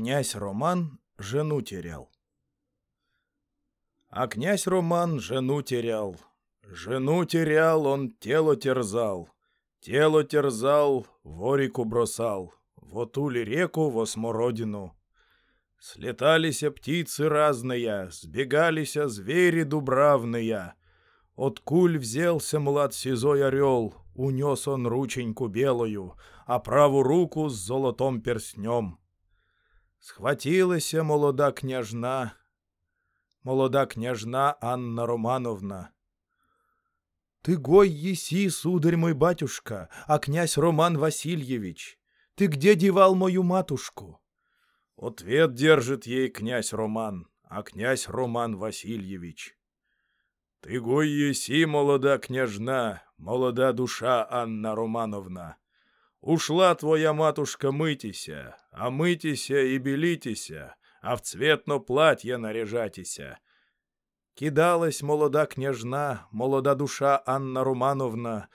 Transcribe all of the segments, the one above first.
князь Роман жену терял. А князь Роман жену терял. Жену терял, он тело терзал. Тело терзал, ворику бросал. Вот ули реку, во смородину. Слеталися птицы разные, сбегалися звери дубравные. От куль взялся млад сизой орел, унес он рученьку белую, а праву руку с золотом перстнем. Схватилася молода княжна, молода княжна Анна Романовна. Ты гой еси, сударь мой батюшка, а князь Роман Васильевич. Ты где девал мою матушку? Ответ держит ей князь Роман, а князь Роман Васильевич. Ты гой еси, молода княжна, молода душа Анна Романовна. Ушла твоя матушка мытися, а мытися и белитися, а в цветно платье наряжатися. Кидалась молода княжна, молода душа Анна Романовна.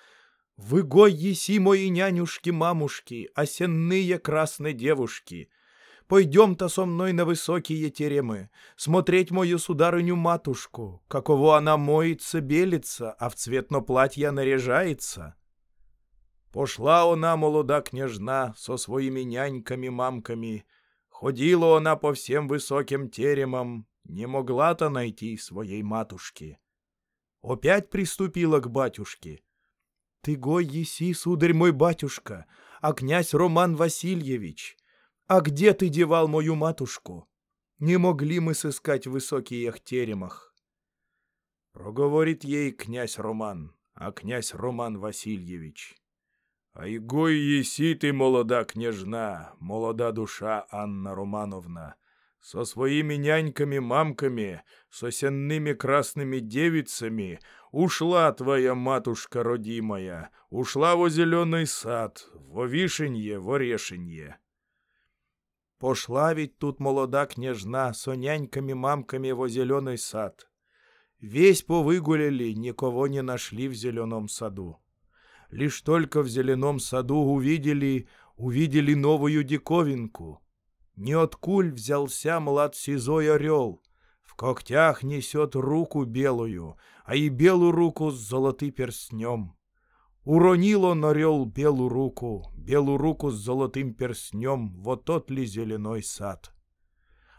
Вы еси мои нянюшки-мамушки, осенные красные девушки. Пойдем-то со мной на высокие теремы, смотреть мою сударыню-матушку, каково она моется, белится, а в цветно платье наряжается. Пошла она, молода княжна, со своими няньками-мамками. Ходила она по всем высоким теремам, не могла-то найти своей матушки. Опять приступила к батюшке. Ты гой еси, сударь мой батюшка, а князь Роман Васильевич. А где ты девал мою матушку? Не могли мы сыскать в высоких теремах. Проговорит ей князь Роман, а князь Роман Васильевич. А игой еси ты, молода княжна, молода душа Анна Романовна, со своими няньками-мамками, со сенными красными девицами ушла твоя матушка родимая, ушла во зеленый сад, во вишенье, во решенье. Пошла ведь тут молода княжна со няньками-мамками во зеленый сад. Весь повыгуляли, никого не нашли в зеленом саду. Лишь только в зеленом саду увидели, увидели новую диковинку. Не от куль взялся млад сизой орел, в когтях несет руку белую, а и белую руку с золотым перстнем. Уронил он орел белую руку, белую руку с золотым перстнем, вот тот ли зеленой сад.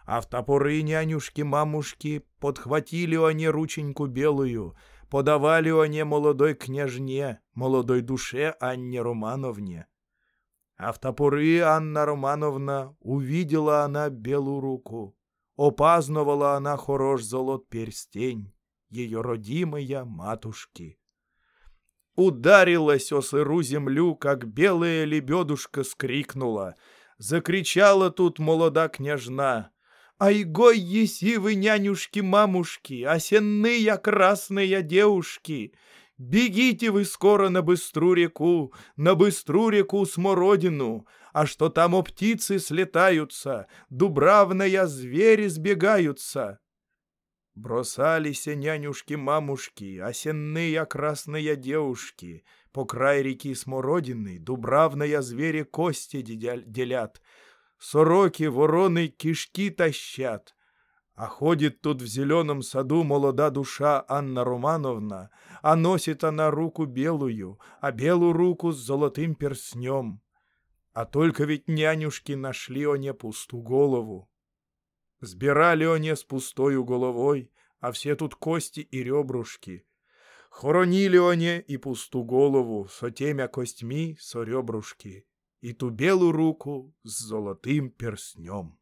А в топоры нянюшки-мамушки подхватили они рученьку белую, подавали они молодой княжне, молодой душе Анне Романовне. А в топоры Анна Романовна увидела она белую руку, опазновала она хорош золот перстень, ее родимая матушки. Ударилась о сыру землю, как белая лебедушка скрикнула. Закричала тут молода княжна. Ай, гой еси вы, нянюшки-мамушки, осенные красные девушки! Бегите вы скоро на быструю реку, на быструю реку Смородину, а что там о птицы слетаются, дубравная звери сбегаются. Бросались нянюшки-мамушки, осенные красные девушки, По край реки Смородины дубравная звери кости делят, Сороки, вороны кишки тащат. А ходит тут в зеленом саду молода душа Анна Романовна, А носит она руку белую, а белую руку с золотым перстнем. А только ведь нянюшки нашли они пусту голову. Сбирали они с пустою головой, а все тут кости и ребрушки. Хоронили они и пусту голову, со темя костьми, со ребрушки, и ту белую руку с золотым перстнем.